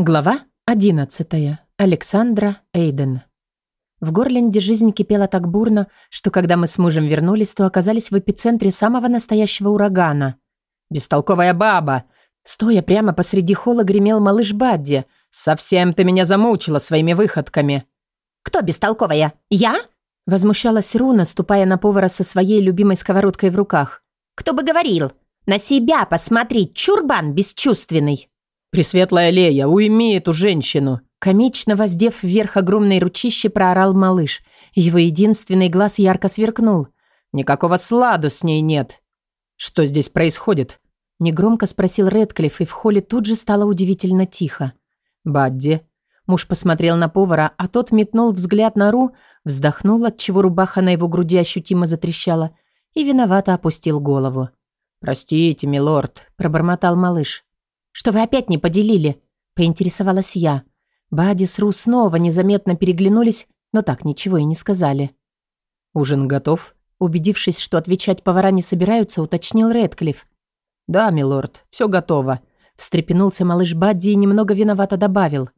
Глава 11. Александра Эйден. В Горленде жизнь кипела так бурно, что когда мы с мужем вернулись, то оказались в эпицентре самого настоящего урагана. «Бестолковая баба!» Стоя прямо посреди холла, гремел малыш Бадди. «Совсем ты меня замучила своими выходками!» «Кто бестолковая? Я?» Возмущалась Руна, ступая на повара со своей любимой сковородкой в руках. «Кто бы говорил? На себя посмотри, чурбан бесчувственный!» «Пресветлая Лея, уйми эту женщину!» Комично воздев вверх огромной ручище, проорал малыш. Его единственный глаз ярко сверкнул. «Никакого сладу с ней нет!» «Что здесь происходит?» Негромко спросил Редклифф, и в холле тут же стало удивительно тихо. «Бадди». Муж посмотрел на повара, а тот метнул взгляд на Ру, вздохнул, отчего рубаха на его груди ощутимо затрещала, и виновато опустил голову. «Простите, милорд», – пробормотал малыш. «Что вы опять не поделили?» – поинтересовалась я. Бади с Ру снова незаметно переглянулись, но так ничего и не сказали. «Ужин готов?» Убедившись, что отвечать повара не собираются, уточнил Редклифф. «Да, милорд, все готово», – встрепенулся малыш Бадди и немного виновато добавил.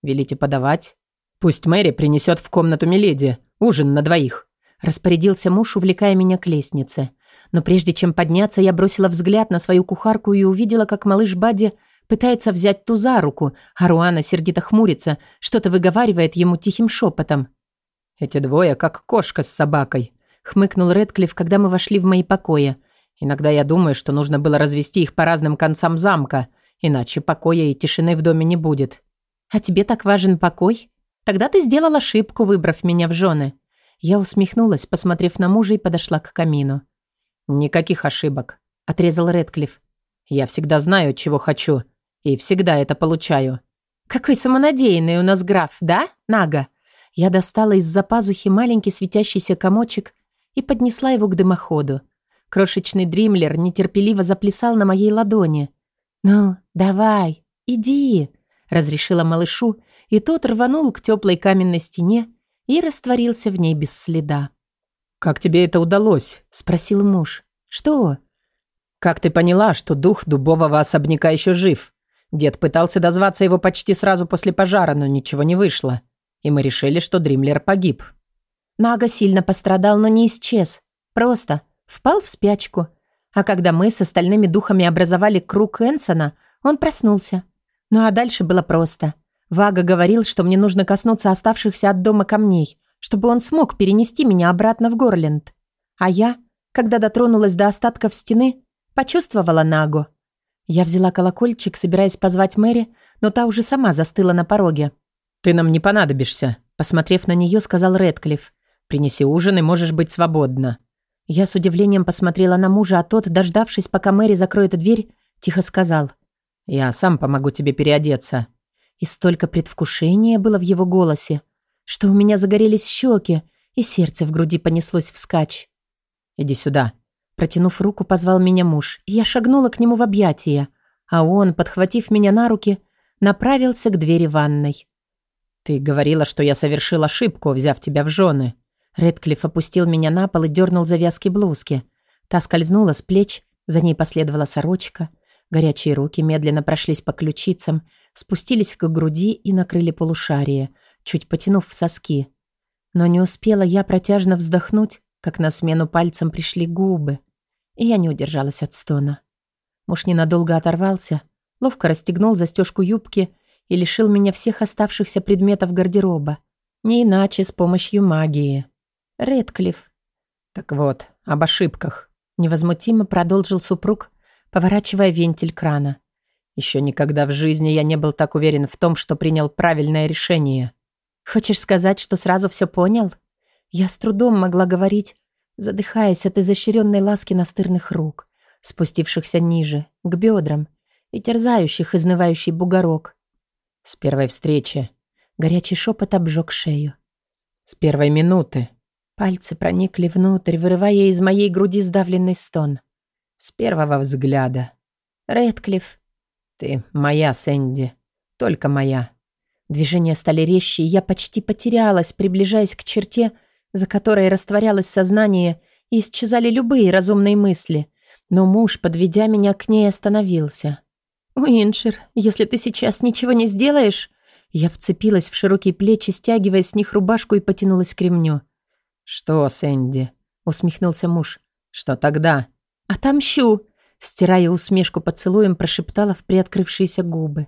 «Велите подавать?» «Пусть Мэри принесет в комнату Миледи. Ужин на двоих», – распорядился муж, увлекая меня к лестнице. Но прежде чем подняться, я бросила взгляд на свою кухарку и увидела, как малыш Бадди Пытается взять ту за руку, а Руана сердито хмурится, что-то выговаривает ему тихим шепотом. «Эти двое как кошка с собакой», — хмыкнул Редклифф, когда мы вошли в мои покои. «Иногда я думаю, что нужно было развести их по разным концам замка, иначе покоя и тишины в доме не будет». «А тебе так важен покой? Тогда ты сделал ошибку, выбрав меня в жены». Я усмехнулась, посмотрев на мужа и подошла к камину. «Никаких ошибок», — отрезал Редклифф. «Я всегда знаю, чего хочу, и всегда это получаю. Какой самонадеянный у нас граф, да, Нага? Я достала из-за пазухи маленький светящийся комочек и поднесла его к дымоходу. Крошечный дримлер нетерпеливо заплясал на моей ладони. «Ну, давай, иди», — разрешила малышу, и тот рванул к теплой каменной стене и растворился в ней без следа. «Как тебе это удалось?» — спросил муж. «Что?» «Как ты поняла, что дух дубового особняка еще жив?» Дед пытался дозваться его почти сразу после пожара, но ничего не вышло. И мы решили, что Дримлер погиб. Нага сильно пострадал, но не исчез. Просто впал в спячку. А когда мы с остальными духами образовали круг Энсона, он проснулся. Ну а дальше было просто. Вага говорил, что мне нужно коснуться оставшихся от дома камней, чтобы он смог перенести меня обратно в Горленд. А я, когда дотронулась до остатков стены, почувствовала Нагу. Я взяла колокольчик, собираясь позвать Мэри, но та уже сама застыла на пороге. «Ты нам не понадобишься», — посмотрев на нее, сказал Рэдклифф. «Принеси ужин, и можешь быть свободна». Я с удивлением посмотрела на мужа, а тот, дождавшись, пока Мэри закроет дверь, тихо сказал. «Я сам помогу тебе переодеться». И столько предвкушения было в его голосе, что у меня загорелись щеки, и сердце в груди понеслось вскачь. «Иди сюда», Протянув руку, позвал меня муж, и я шагнула к нему в объятия, а он, подхватив меня на руки, направился к двери ванной. «Ты говорила, что я совершил ошибку, взяв тебя в жены». Редклифф опустил меня на пол и дернул завязки блузки. Та скользнула с плеч, за ней последовала сорочка. Горячие руки медленно прошлись по ключицам, спустились к груди и накрыли полушарие, чуть потянув в соски. Но не успела я протяжно вздохнуть, как на смену пальцам пришли губы и я не удержалась от стона. Муж ненадолго оторвался, ловко расстегнул застежку юбки и лишил меня всех оставшихся предметов гардероба. Не иначе с помощью магии. Редклифф. Так вот, об ошибках. Невозмутимо продолжил супруг, поворачивая вентиль крана. Еще никогда в жизни я не был так уверен в том, что принял правильное решение. Хочешь сказать, что сразу все понял? Я с трудом могла говорить, задыхаясь от изощренной ласки настырных рук, спустившихся ниже, к бедрам, и терзающих изнывающий бугорок. С первой встречи горячий шепот обжег шею. С первой минуты пальцы проникли внутрь, вырывая из моей груди сдавленный стон. С первого взгляда. Редклифф, ты моя, Сэнди, только моя. Движения стали резче, и я почти потерялась, приближаясь к черте, за которой растворялось сознание и исчезали любые разумные мысли. Но муж, подведя меня к ней, остановился. «Уиншер, если ты сейчас ничего не сделаешь...» Я вцепилась в широкие плечи, стягивая с них рубашку и потянулась к ремню. «Что, Сэнди?» — усмехнулся муж. «Что тогда?» «Отомщу!» — стирая усмешку поцелуем, прошептала в приоткрывшиеся губы.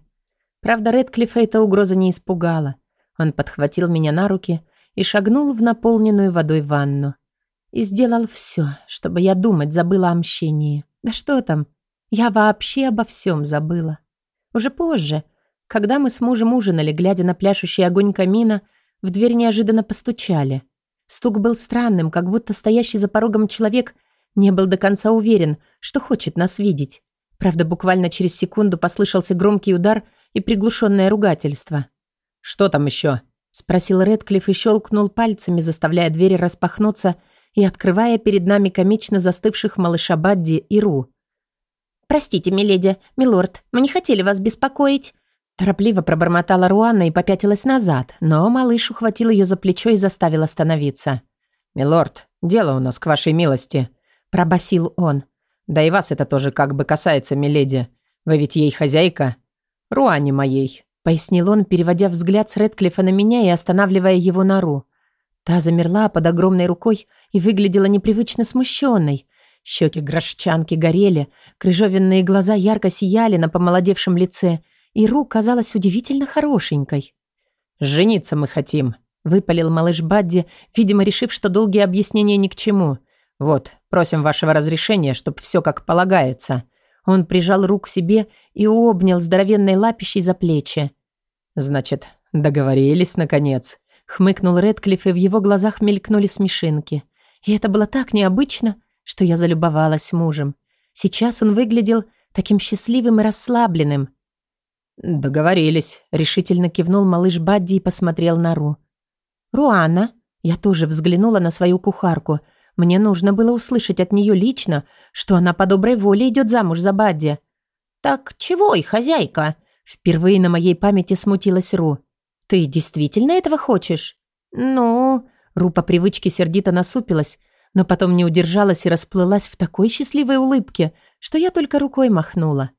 Правда, Редклифа эта угроза не испугала. Он подхватил меня на руки и шагнул в наполненную водой ванну. И сделал все, чтобы я думать забыла о мщении. Да что там, я вообще обо всем забыла. Уже позже, когда мы с мужем ужинали, глядя на пляшущий огонь камина, в дверь неожиданно постучали. Стук был странным, как будто стоящий за порогом человек не был до конца уверен, что хочет нас видеть. Правда, буквально через секунду послышался громкий удар и приглушенное ругательство. «Что там еще?» — спросил Редклифф и щелкнул пальцами, заставляя двери распахнуться и открывая перед нами комично застывших малыша Бадди и Ру. «Простите, миледи, милорд, мы не хотели вас беспокоить». Торопливо пробормотала Руанна и попятилась назад, но малыш ухватил ее за плечо и заставил остановиться. «Милорд, дело у нас к вашей милости», — пробасил он. «Да и вас это тоже как бы касается, миледи. Вы ведь ей хозяйка?» «Руане моей», — пояснил он, переводя взгляд с Редклифа на меня и останавливая его на Ру. Та замерла под огромной рукой и выглядела непривычно смущенной. Щеки грошчанки горели, крыжовенные глаза ярко сияли на помолодевшем лице, и Ру казалась удивительно хорошенькой. «Жениться мы хотим», — выпалил малыш Бадди, видимо, решив, что долгие объяснения ни к чему. «Вот, просим вашего разрешения, чтоб все как полагается». Он прижал рук к себе и обнял здоровенной лапищей за плечи. «Значит, договорились, наконец», — хмыкнул Редклифф, и в его глазах мелькнули смешинки. И это было так необычно, что я залюбовалась мужем. Сейчас он выглядел таким счастливым и расслабленным. «Договорились», — решительно кивнул малыш Бадди и посмотрел на Ру. «Руана?» Я тоже взглянула на свою кухарку — мне нужно было услышать от нее лично, что она по доброй воле идет замуж за Бадди. «Так чего и хозяйка?» Впервые на моей памяти смутилась Ру. «Ты действительно этого хочешь?» «Ну...» Ру по привычке сердито насупилась, но потом не удержалась и расплылась в такой счастливой улыбке, что я только рукой махнула.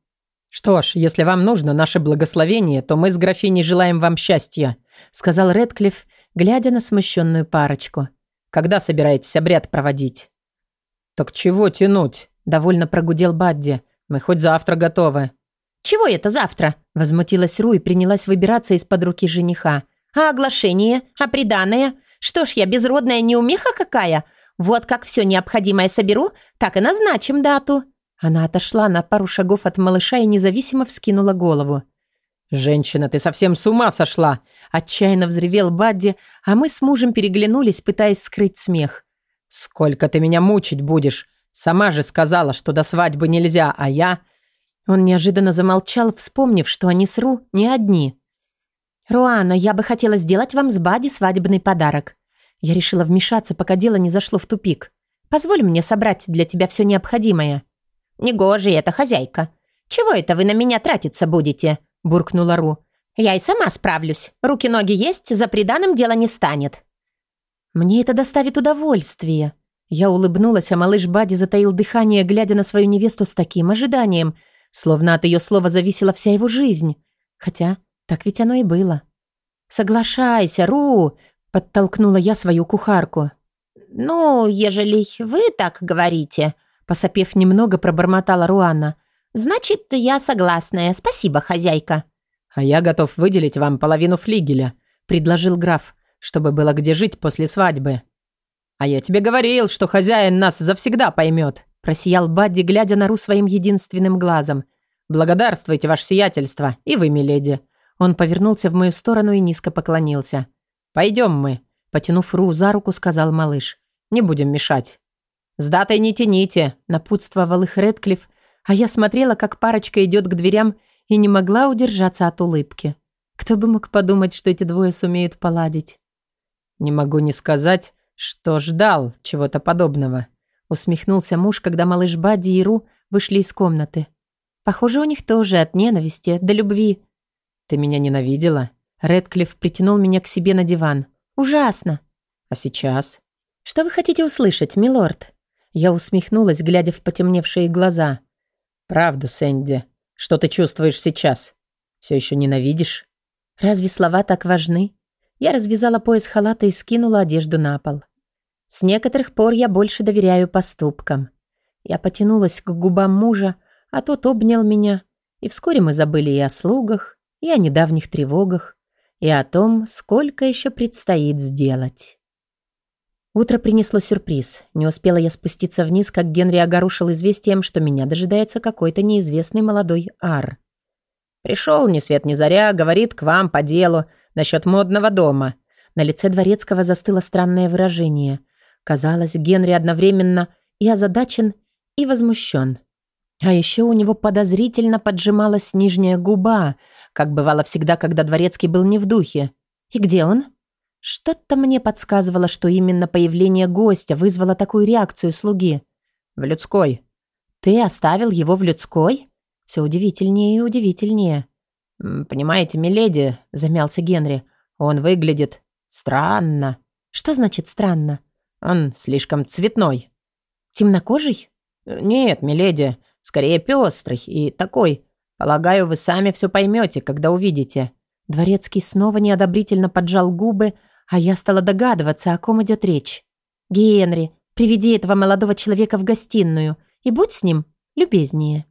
«Что ж, если вам нужно наше благословение, то мы с графиней желаем вам счастья», сказал Редклифф, глядя на смущенную парочку. Когда собираетесь обряд проводить?» «Так чего тянуть?» – довольно прогудел Бадди. «Мы хоть завтра готовы». «Чего это завтра?» – возмутилась Ру и принялась выбираться из-под руки жениха. «А оглашение? А приданное? Что ж, я безродная неумеха какая? Вот как все необходимое соберу, так и назначим дату». Она отошла на пару шагов от малыша и независимо вскинула голову. «Женщина, ты совсем с ума сошла!» Отчаянно взревел Бадди, а мы с мужем переглянулись, пытаясь скрыть смех. «Сколько ты меня мучить будешь? Сама же сказала, что до свадьбы нельзя, а я...» Он неожиданно замолчал, вспомнив, что они с Ру не одни. «Руана, я бы хотела сделать вам с Бадди свадебный подарок». Я решила вмешаться, пока дело не зашло в тупик. «Позволь мне собрать для тебя все необходимое». «Негоже это, хозяйка. Чего это вы на меня тратиться будете?» – буркнула Ру. «Я и сама справлюсь. Руки-ноги есть, за приданым дело не станет». «Мне это доставит удовольствие». Я улыбнулась, а малыш Бади затаил дыхание, глядя на свою невесту с таким ожиданием, словно от ее слова зависела вся его жизнь. Хотя так ведь оно и было. «Соглашайся, Ру!» – подтолкнула я свою кухарку. «Ну, ежели вы так говорите», – посопев немного, пробормотала Руанна. «Значит, я согласная. Спасибо, хозяйка». «А я готов выделить вам половину флигеля», — предложил граф, «чтобы было где жить после свадьбы». «А я тебе говорил, что хозяин нас завсегда поймет», — просиял Бадди, глядя на Ру своим единственным глазом. «Благодарствуйте, ваше сиятельство, и вы, миледи». Он повернулся в мою сторону и низко поклонился. «Пойдем мы», — потянув Ру за руку, сказал малыш. «Не будем мешать». «С датой не тяните», — напутствовал их Редклифф, а я смотрела, как парочка идет к дверям и не могла удержаться от улыбки. Кто бы мог подумать, что эти двое сумеют поладить? «Не могу не сказать, что ждал чего-то подобного», усмехнулся муж, когда малыш Бадди и Ру вышли из комнаты. «Похоже, у них тоже от ненависти до любви». «Ты меня ненавидела?» Редклифф притянул меня к себе на диван. «Ужасно!» «А сейчас?» «Что вы хотите услышать, милорд?» Я усмехнулась, глядя в потемневшие глаза. «Правду, Сэнди. Что ты чувствуешь сейчас? Все еще ненавидишь? Разве слова так важны? Я развязала пояс халата и скинула одежду на пол. С некоторых пор я больше доверяю поступкам. Я потянулась к губам мужа, а тот обнял меня, и вскоре мы забыли и о слугах, и о недавних тревогах, и о том, сколько еще предстоит сделать. Утро принесло сюрприз. Не успела я спуститься вниз, как Генри огорушил известием, что меня дожидается какой-то неизвестный молодой ар. «Пришел ни свет ни заря, говорит к вам по делу насчет модного дома». На лице Дворецкого застыло странное выражение. Казалось, Генри одновременно и озадачен, и возмущен. А еще у него подозрительно поджималась нижняя губа, как бывало всегда, когда Дворецкий был не в духе. «И где он?» Что-то мне подсказывало, что именно появление гостя вызвало такую реакцию слуги. «В людской». «Ты оставил его в людской?» Все удивительнее и удивительнее. «Понимаете, миледи», — замялся Генри, — «он выглядит странно». «Что значит странно?» «Он слишком цветной». «Темнокожий?» «Нет, миледи, скорее пестрый и такой. Полагаю, вы сами все поймете, когда увидите». Дворецкий снова неодобрительно поджал губы, а я стала догадываться, о ком идет речь. «Генри, приведи этого молодого человека в гостиную и будь с ним любезнее».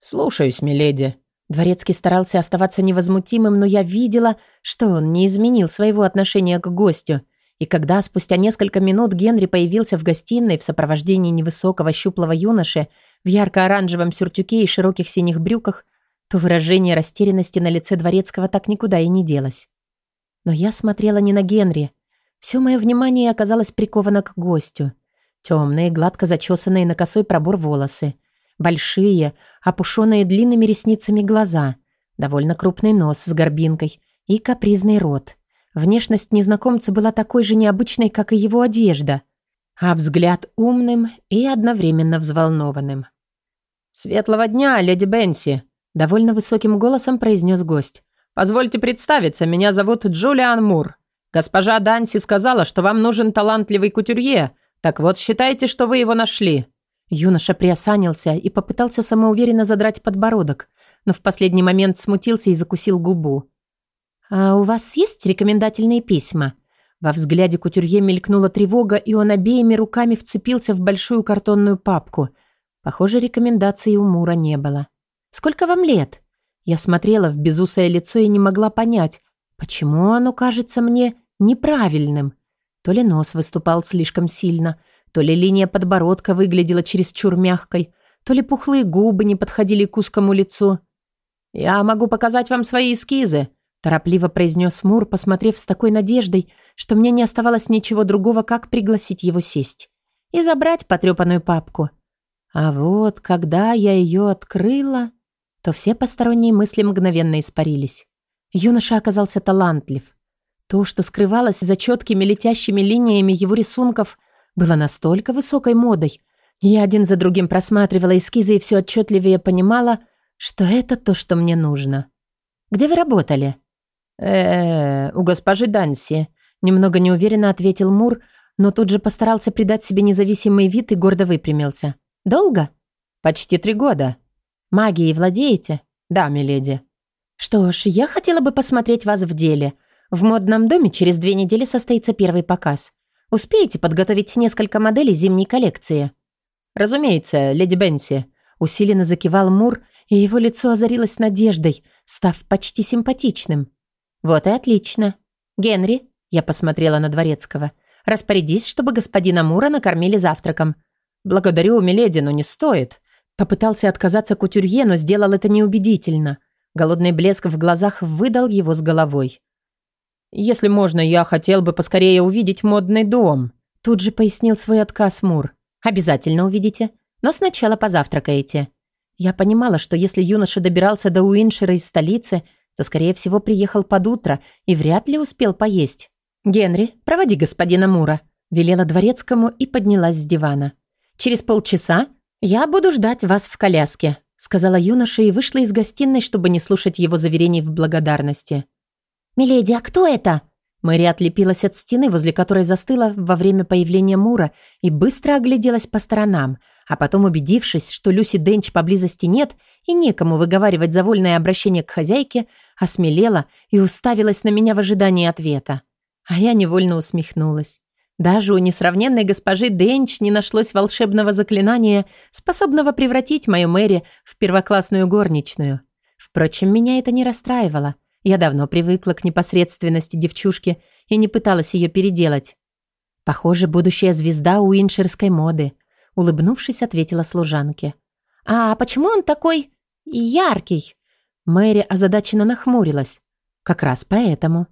«Слушаюсь, миледи». Дворецкий старался оставаться невозмутимым, но я видела, что он не изменил своего отношения к гостю. И когда спустя несколько минут Генри появился в гостиной в сопровождении невысокого щуплого юноши в ярко-оранжевом сюртюке и широких синих брюках, то выражение растерянности на лице Дворецкого так никуда и не делось. Но я смотрела не на Генри. Все мое внимание оказалось приковано к гостю. Темные, гладко зачесанные на косой пробор волосы. Большие, опушенные длинными ресницами глаза. Довольно крупный нос с горбинкой и капризный рот. Внешность незнакомца была такой же необычной, как и его одежда. А взгляд умным и одновременно взволнованным. «Светлого дня, леди Бенси!» Довольно высоким голосом произнес гость. Позвольте представиться, меня зовут Джулиан Мур. Госпожа Данси сказала, что вам нужен талантливый кутюрье. Так вот, считайте, что вы его нашли». Юноша приосанился и попытался самоуверенно задрать подбородок, но в последний момент смутился и закусил губу. «А у вас есть рекомендательные письма?» Во взгляде кутюрье мелькнула тревога, и он обеими руками вцепился в большую картонную папку. Похоже, рекомендаций у Мура не было. «Сколько вам лет?» Я смотрела в безусое лицо и не могла понять, почему оно кажется мне неправильным. То ли нос выступал слишком сильно, то ли линия подбородка выглядела чересчур мягкой, то ли пухлые губы не подходили к узкому лицу. «Я могу показать вам свои эскизы», – торопливо произнес Мур, посмотрев с такой надеждой, что мне не оставалось ничего другого, как пригласить его сесть и забрать потрепанную папку. А вот, когда я ее открыла то все посторонние мысли мгновенно испарились. Юноша оказался талантлив. То, что скрывалось за четкими летящими линиями его рисунков, было настолько высокой модой. Я один за другим просматривала эскизы и все отчетливее понимала, что это то, что мне нужно. «Где вы работали?» э, -э у госпожи Данси», — немного неуверенно ответил Мур, но тут же постарался придать себе независимый вид и гордо выпрямился. «Долго?» «Почти три года». Магией владеете? Да, миледи. Что ж, я хотела бы посмотреть вас в деле. В модном доме через две недели состоится первый показ. Успеете подготовить несколько моделей зимней коллекции? Разумеется, леди Бенси. Усиленно закивал Мур, и его лицо озарилось надеждой, став почти симпатичным. Вот и отлично. Генри, я посмотрела на Дворецкого, распорядись, чтобы господина Мура накормили завтраком. Благодарю, миледи, но не стоит. Попытался отказаться кутюрье, но сделал это неубедительно. Голодный блеск в глазах выдал его с головой. «Если можно, я хотел бы поскорее увидеть модный дом», тут же пояснил свой отказ Мур. «Обязательно увидите, но сначала позавтракаете». Я понимала, что если юноша добирался до Уиншера из столицы, то, скорее всего, приехал под утро и вряд ли успел поесть. «Генри, проводи господина Мура», – велела дворецкому и поднялась с дивана. «Через полчаса «Я буду ждать вас в коляске», — сказала юноша и вышла из гостиной, чтобы не слушать его заверений в благодарности. «Миледи, а кто это?» Мэри отлепилась от стены, возле которой застыла во время появления Мура, и быстро огляделась по сторонам, А потом, убедившись, что Люси Денч поблизости нет и некому выговаривать за вольное обращение к хозяйке, осмелела и уставилась на меня в ожидании ответа. А я невольно усмехнулась. Даже у несравненной госпожи Денч не нашлось волшебного заклинания, способного превратить мою Мэри в первоклассную горничную. Впрочем, меня это не расстраивало. Я давно привыкла к непосредственности девчушки и не пыталась ее переделать. Похоже, будущая звезда уиншерской моды. Улыбнувшись, ответила служанке. «А почему он такой яркий?» Мэри озадаченно нахмурилась. «Как раз поэтому».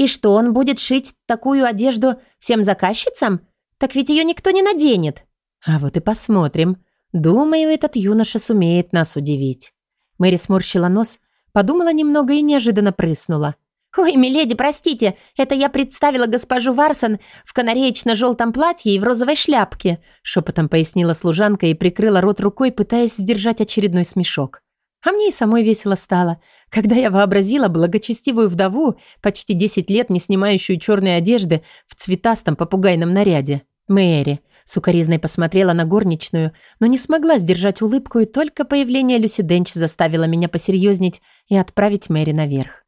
«И что, он будет шить такую одежду всем заказчицам? Так ведь ее никто не наденет». «А вот и посмотрим. Думаю, этот юноша сумеет нас удивить». Мэри сморщила нос, подумала немного и неожиданно прыснула. «Ой, миледи, простите, это я представила госпожу Варсон в канареечно-желтом платье и в розовой шляпке», шепотом пояснила служанка и прикрыла рот рукой, пытаясь сдержать очередной смешок. А мне и самой весело стало, когда я вообразила благочестивую вдову, почти 10 лет не снимающую черной одежды, в цветастом попугайном наряде. Мэри сукоризной посмотрела на горничную, но не смогла сдержать улыбку, и только появление Люси Денч заставило меня посерьезнить и отправить Мэри наверх.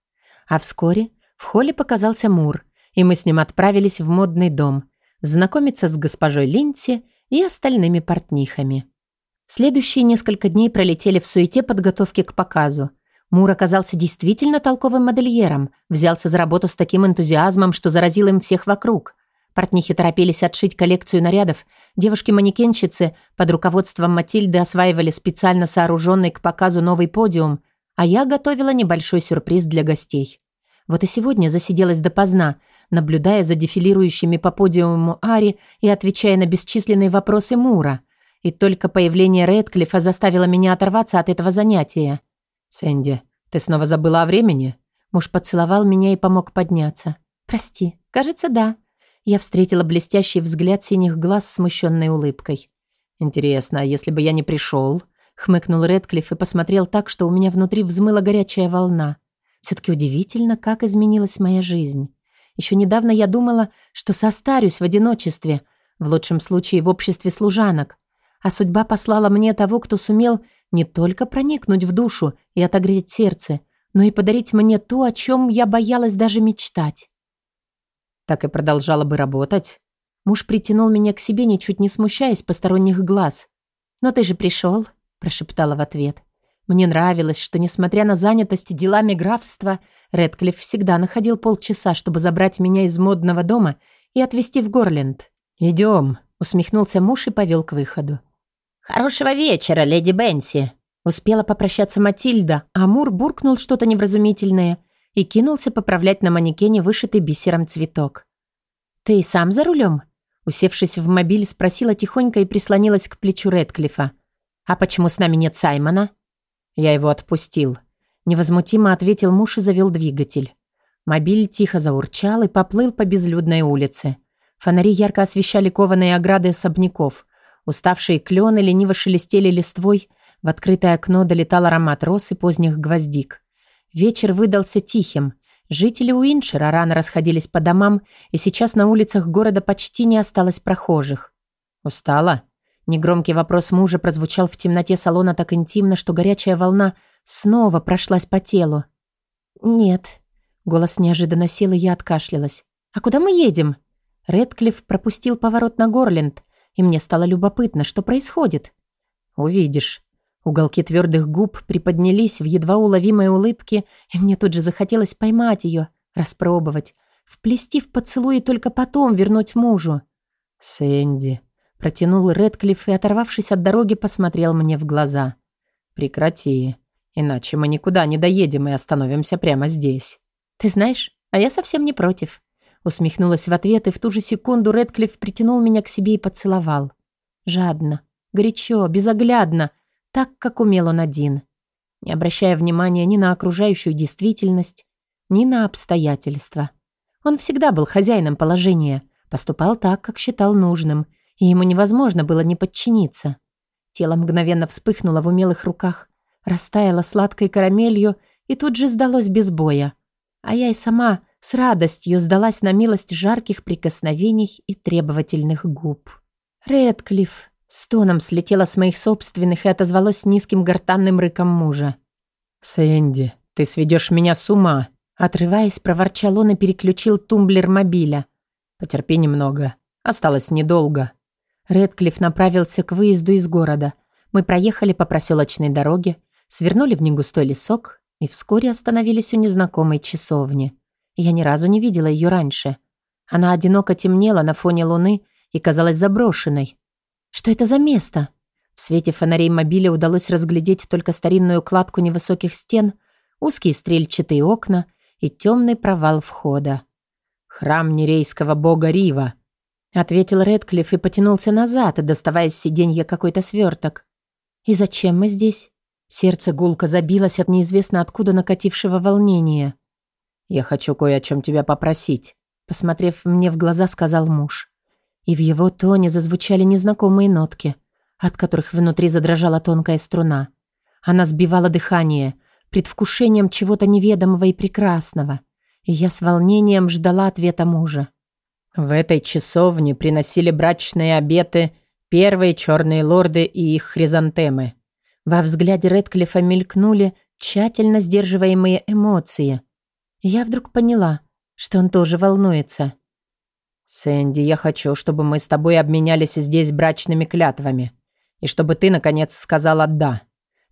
А вскоре в холле показался Мур, и мы с ним отправились в модный дом, знакомиться с госпожой Линси и остальными портнихами. Следующие несколько дней пролетели в суете подготовки к показу. Мур оказался действительно толковым модельером, взялся за работу с таким энтузиазмом, что заразил им всех вокруг. Портнихи торопились отшить коллекцию нарядов, девушки-манекенщицы под руководством Матильды осваивали специально сооруженный к показу новый подиум, а я готовила небольшой сюрприз для гостей. Вот и сегодня засиделась допоздна, наблюдая за дефилирующими по подиуму Ари и отвечая на бесчисленные вопросы Мура – и только появление Рэдклиффа заставило меня оторваться от этого занятия. «Сэнди, ты снова забыла о времени?» Муж поцеловал меня и помог подняться. «Прости, кажется, да». Я встретила блестящий взгляд синих глаз с смущенной улыбкой. «Интересно, а если бы я не пришел?» Хмыкнул Рэдклифф и посмотрел так, что у меня внутри взмыла горячая волна. Все-таки удивительно, как изменилась моя жизнь. Еще недавно я думала, что состарюсь в одиночестве, в лучшем случае в обществе служанок, а судьба послала мне того, кто сумел не только проникнуть в душу и отогреть сердце, но и подарить мне то, о чем я боялась даже мечтать. Так и продолжала бы работать. Муж притянул меня к себе, ничуть не смущаясь посторонних глаз. «Но ты же пришел», – прошептала в ответ. Мне нравилось, что, несмотря на занятость делами графства, Редклифф всегда находил полчаса, чтобы забрать меня из модного дома и отвезти в Горленд. «Идем», – усмехнулся муж и повел к выходу. «Хорошего вечера, леди Бенси!» Успела попрощаться Матильда, а Мур буркнул что-то невразумительное и кинулся поправлять на манекене вышитый бисером цветок. «Ты сам за рулем?» Усевшись в мобиль, спросила тихонько и прислонилась к плечу Редклифа. «А почему с нами нет Саймона?» «Я его отпустил», — невозмутимо ответил муж и завел двигатель. Мобиль тихо заурчал и поплыл по безлюдной улице. Фонари ярко освещали кованые ограды особняков — Уставшие клены лениво шелестели листвой, в открытое окно долетал аромат роз и поздних гвоздик. Вечер выдался тихим. Жители Уиншера рано расходились по домам, и сейчас на улицах города почти не осталось прохожих. «Устала?» Негромкий вопрос мужа прозвучал в темноте салона так интимно, что горячая волна снова прошлась по телу. «Нет». Голос неожиданно сел, и я откашлялась. «А куда мы едем?» Редклифф пропустил поворот на Горленд, и мне стало любопытно, что происходит. «Увидишь». Уголки твердых губ приподнялись в едва уловимой улыбке, и мне тут же захотелось поймать ее, распробовать, вплести в поцелуй и только потом вернуть мужу. «Сэнди», — протянул Редклифф и, оторвавшись от дороги, посмотрел мне в глаза. «Прекрати, иначе мы никуда не доедем и остановимся прямо здесь». «Ты знаешь, а я совсем не против», Усмехнулась в ответ, и в ту же секунду Редклифф притянул меня к себе и поцеловал. Жадно, горячо, безоглядно, так, как умел он один. Не обращая внимания ни на окружающую действительность, ни на обстоятельства. Он всегда был хозяином положения, поступал так, как считал нужным, и ему невозможно было не подчиниться. Тело мгновенно вспыхнуло в умелых руках, растаяло сладкой карамелью и тут же сдалось без боя. А я и сама с радостью сдалась на милость жарких прикосновений и требовательных губ. «Редклифф!» Стоном слетело с моих собственных и отозвалось низким гортанным рыком мужа. «Сэнди, ты сведешь меня с ума!» Отрываясь, проворчал он и переключил тумблер мобиля. «Потерпи немного. Осталось недолго». Редклифф направился к выезду из города. Мы проехали по проселочной дороге, свернули в негустой лесок и вскоре остановились у незнакомой часовни. Я ни разу не видела ее раньше. Она одиноко темнела на фоне луны и казалась заброшенной. Что это за место? В свете фонарей мобиля удалось разглядеть только старинную кладку невысоких стен, узкие стрельчатые окна и темный провал входа. «Храм нерейского бога Рива», — ответил Редклифф и потянулся назад, доставая с сиденья какой-то сверток. «И зачем мы здесь?» Сердце гулко забилось от неизвестно откуда накатившего волнения. «Я хочу кое о чем тебя попросить», — посмотрев мне в глаза, сказал муж. И в его тоне зазвучали незнакомые нотки, от которых внутри задрожала тонкая струна. Она сбивала дыхание, предвкушением чего-то неведомого и прекрасного, и я с волнением ждала ответа мужа. В этой часовне приносили брачные обеты первые черные лорды и их хризантемы. Во взгляде Редклифа мелькнули тщательно сдерживаемые эмоции. Я вдруг поняла, что он тоже волнуется. «Сэнди, я хочу, чтобы мы с тобой обменялись здесь брачными клятвами, и чтобы ты, наконец, сказала «да».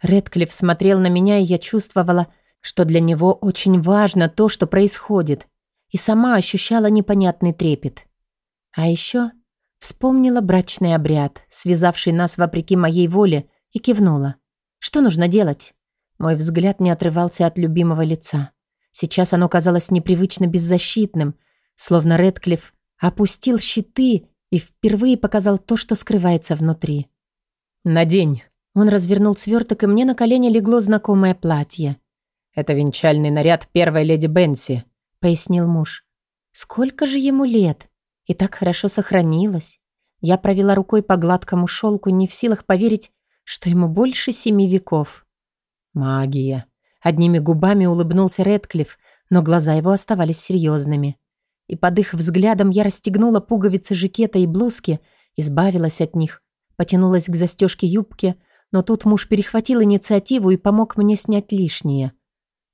Редклифф смотрел на меня, и я чувствовала, что для него очень важно то, что происходит, и сама ощущала непонятный трепет. А еще вспомнила брачный обряд, связавший нас вопреки моей воле, и кивнула. Что нужно делать? Мой взгляд не отрывался от любимого лица. Сейчас оно казалось непривычно беззащитным, словно Редклифф опустил щиты и впервые показал то, что скрывается внутри. «Надень!» Он развернул сверток, и мне на колени легло знакомое платье. «Это венчальный наряд первой леди Бенси», — пояснил муж. «Сколько же ему лет? И так хорошо сохранилось». Я провела рукой по гладкому шелку, не в силах поверить, что ему больше семи веков. «Магия!» Одними губами улыбнулся Редклифф, но глаза его оставались серьезными. И под их взглядом я расстегнула пуговицы жакета и блузки, избавилась от них, потянулась к застежке юбки, но тут муж перехватил инициативу и помог мне снять лишнее.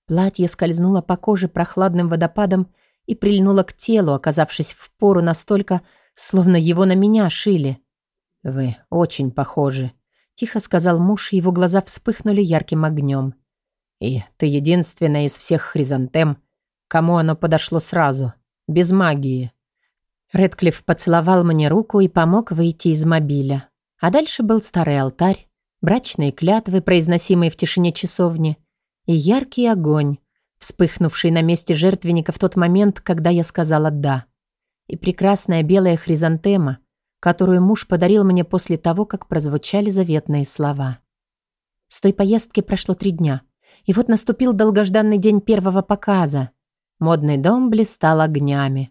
Платье скользнуло по коже прохладным водопадом и прильнуло к телу, оказавшись в пору настолько, словно его на меня шили. «Вы очень похожи», — тихо сказал муж, и его глаза вспыхнули ярким огнем. «И ты единственная из всех хризантем, кому оно подошло сразу, без магии». Редклифф поцеловал мне руку и помог выйти из мобиля. А дальше был старый алтарь, брачные клятвы, произносимые в тишине часовни, и яркий огонь, вспыхнувший на месте жертвенника в тот момент, когда я сказала «да». И прекрасная белая хризантема, которую муж подарил мне после того, как прозвучали заветные слова. С той поездки прошло три дня, и вот наступил долгожданный день первого показа. Модный дом блистал огнями.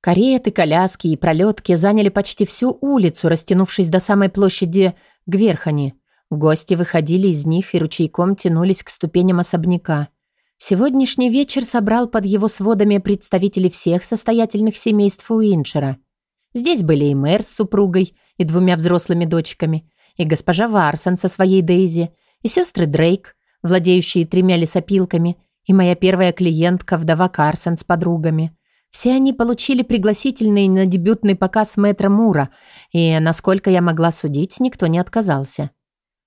Кареты, коляски и пролетки заняли почти всю улицу, растянувшись до самой площади Гверхани. Гости выходили из них и ручейком тянулись к ступеням особняка. Сегодняшний вечер собрал под его сводами представителей всех состоятельных семейств Уинчера. Здесь были и мэр с супругой и двумя взрослыми дочками, и госпожа Варсон со своей Дейзи, и сестры Дрейк, владеющие тремя лесопилками, и моя первая клиентка, вдова Карсон с подругами. Все они получили пригласительный на дебютный показ мэтра Мура, и, насколько я могла судить, никто не отказался.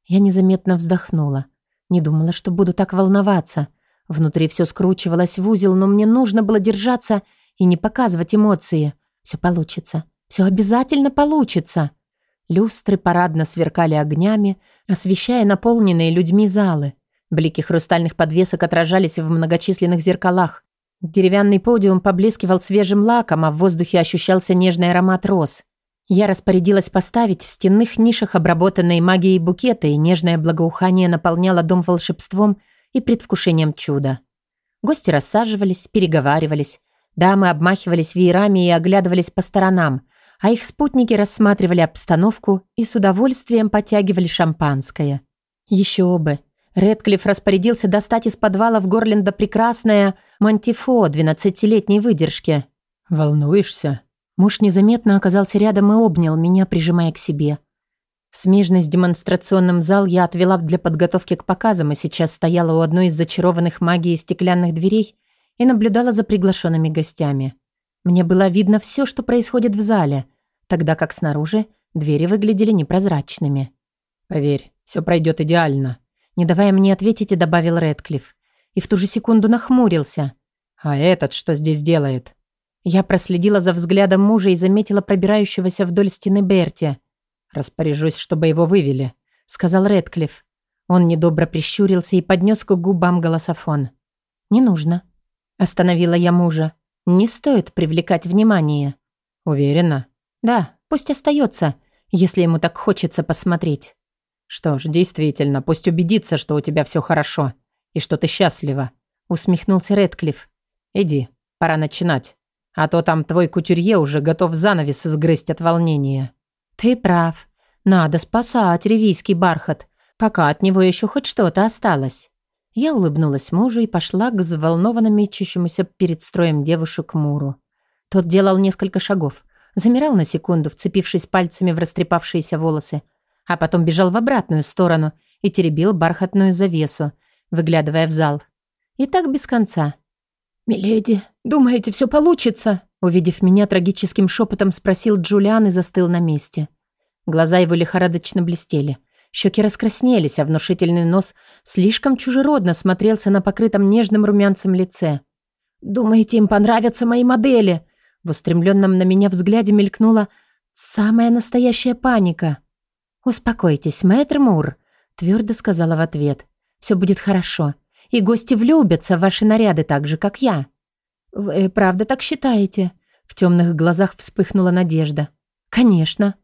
Я незаметно вздохнула. Не думала, что буду так волноваться. Внутри все скручивалось в узел, но мне нужно было держаться и не показывать эмоции. Все получится. Все обязательно получится. Люстры парадно сверкали огнями, освещая наполненные людьми залы. Блики хрустальных подвесок отражались в многочисленных зеркалах. Деревянный подиум поблескивал свежим лаком, а в воздухе ощущался нежный аромат роз. Я распорядилась поставить в стенных нишах обработанные магией букеты, и нежное благоухание наполняло дом волшебством и предвкушением чуда. Гости рассаживались, переговаривались. Дамы обмахивались веерами и оглядывались по сторонам, а их спутники рассматривали обстановку и с удовольствием потягивали шампанское. Еще бы! Редклифф распорядился достать из подвала в Горленда прекрасное мантифо двенадцатилетней выдержки. «Волнуешься?» Муж незаметно оказался рядом и обнял меня, прижимая к себе. Смежный с демонстрационным зал я отвела для подготовки к показам и сейчас стояла у одной из зачарованных магией стеклянных дверей и наблюдала за приглашенными гостями. Мне было видно все, что происходит в зале, тогда как снаружи двери выглядели непрозрачными. «Поверь, все пройдет идеально», — не давая мне ответить, и добавил Рэдклифф. И в ту же секунду нахмурился. «А этот что здесь делает?» Я проследила за взглядом мужа и заметила пробирающегося вдоль стены Берти. «Распоряжусь, чтобы его вывели», — сказал Рэдклифф. Он недобро прищурился и поднес к губам голософон. «Не нужно». Остановила я мужа. «Не стоит привлекать внимание». «Уверена?» «Да, пусть остается, если ему так хочется посмотреть». «Что ж, действительно, пусть убедится, что у тебя все хорошо и что ты счастлива», — усмехнулся Рэдклифф. «Иди, пора начинать, а то там твой кутюрье уже готов занавес изгрызть от волнения». «Ты прав. Надо спасать ревийский бархат, пока от него еще хоть что-то осталось». Я улыбнулась мужу и пошла к взволнованно мечущемуся перед строем девушек Муру. Тот делал несколько шагов, замирал на секунду, вцепившись пальцами в растрепавшиеся волосы, а потом бежал в обратную сторону и теребил бархатную завесу, выглядывая в зал. И так без конца. «Миледи, думаете, все получится?» Увидев меня, трагическим шепотом спросил Джулиан и застыл на месте. Глаза его лихорадочно блестели. Щеки раскраснелись, а внушительный нос слишком чужеродно смотрелся на покрытом нежным румянцем лице. «Думаете, им понравятся мои модели?» В устремленном на меня взгляде мелькнула самая настоящая паника. «Успокойтесь, мэтр Мур», — твердо сказала в ответ. «Все будет хорошо, и гости влюбятся в ваши наряды так же, как я». «Вы правда так считаете?» В темных глазах вспыхнула надежда. «Конечно».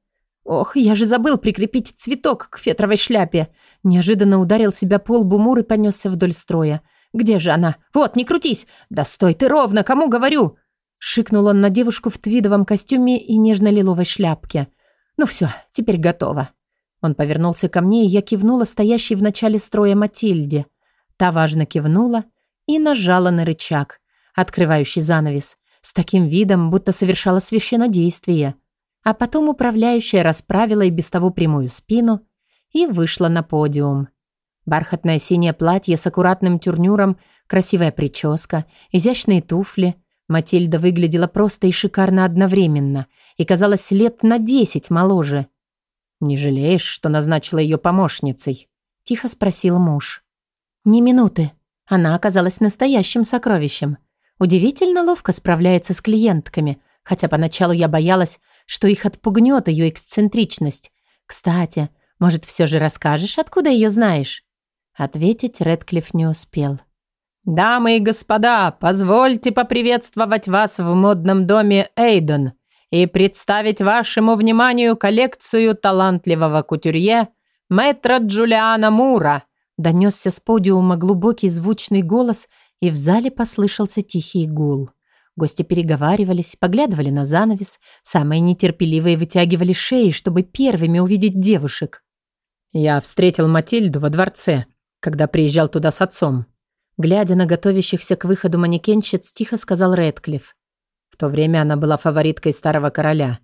«Ох, я же забыл прикрепить цветок к фетровой шляпе!» Неожиданно ударил себя по лбу Мур и понесся вдоль строя. «Где же она? Вот, не крутись! Да стой ты ровно, кому говорю!» Шикнул он на девушку в твидовом костюме и нежно-лиловой шляпке. «Ну все, теперь готово». Он повернулся ко мне, и я кивнула стоящей в начале строя Матильде. Та важно кивнула и нажала на рычаг открывающий занавес, с таким видом, будто совершала священнодействие. А потом управляющая расправила и без того прямую спину и вышла на подиум. Бархатное синее платье с аккуратным тюрнюром, красивая прическа, изящные туфли. Матильда выглядела просто и шикарно одновременно и казалась лет на десять моложе. «Не жалеешь, что назначила ее помощницей?» – тихо спросил муж. «Ни минуты. Она оказалась настоящим сокровищем. Удивительно ловко справляется с клиентками, хотя поначалу я боялась, что их отпугнет ее эксцентричность. Кстати, может, все же расскажешь, откуда ее знаешь?» Ответить Редклифф не успел. «Дамы и господа, позвольте поприветствовать вас в модном доме Эйден и представить вашему вниманию коллекцию талантливого кутюрье мэтра Джулиана Мура», донесся с подиума глубокий звучный голос – и в зале послышался тихий гул. Гости переговаривались, поглядывали на занавес, самые нетерпеливые вытягивали шеи, чтобы первыми увидеть девушек. «Я встретил Матильду во дворце, когда приезжал туда с отцом». Глядя на готовящихся к выходу манекенщиц, тихо сказал Рэдклифф. В то время она была фавориткой старого короля.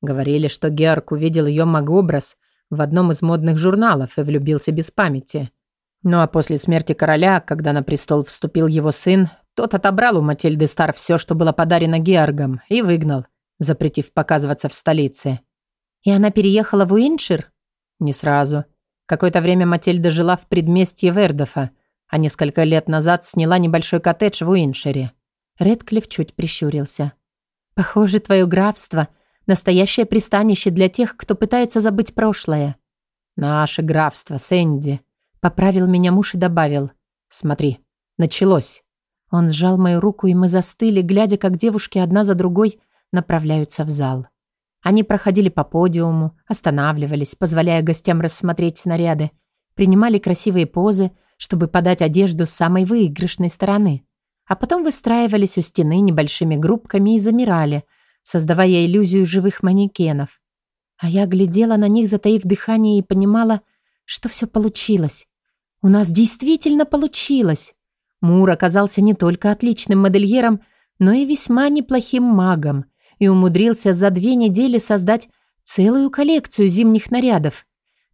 Говорили, что Георг увидел ее магобраз в одном из модных журналов и влюбился без памяти. Ну а после смерти короля, когда на престол вступил его сын, тот отобрал у Матильды Стар все, что было подарено Георгом, и выгнал, запретив показываться в столице. И она переехала в Уиншир? Не сразу. Какое-то время Матильда жила в предместье Вердофа, а несколько лет назад сняла небольшой коттедж в Уиншире. Редклифф чуть прищурился. «Похоже, твое графство — настоящее пристанище для тех, кто пытается забыть прошлое». «Наше графство, Сэнди», Поправил меня муж и добавил. «Смотри, началось». Он сжал мою руку, и мы застыли, глядя, как девушки одна за другой направляются в зал. Они проходили по подиуму, останавливались, позволяя гостям рассмотреть снаряды, принимали красивые позы, чтобы подать одежду с самой выигрышной стороны, а потом выстраивались у стены небольшими группками и замирали, создавая иллюзию живых манекенов. А я глядела на них, затаив дыхание, и понимала, что все получилось. У нас действительно получилось. Мур оказался не только отличным модельером, но и весьма неплохим магом и умудрился за две недели создать целую коллекцию зимних нарядов.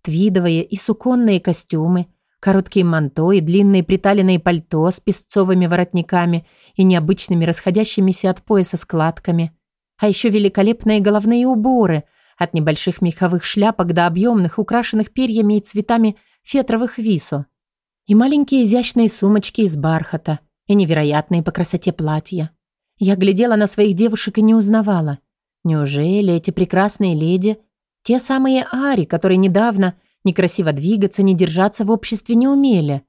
Твидовые и суконные костюмы, короткие манто и длинные приталенные пальто с песцовыми воротниками и необычными расходящимися от пояса складками. А еще великолепные головные уборы, от небольших меховых шляпок до объемных, украшенных перьями и цветами фетровых висо. И маленькие изящные сумочки из бархата, и невероятные по красоте платья. Я глядела на своих девушек и не узнавала. Неужели эти прекрасные леди – те самые Ари, которые недавно ни красиво двигаться, ни держаться в обществе не умели?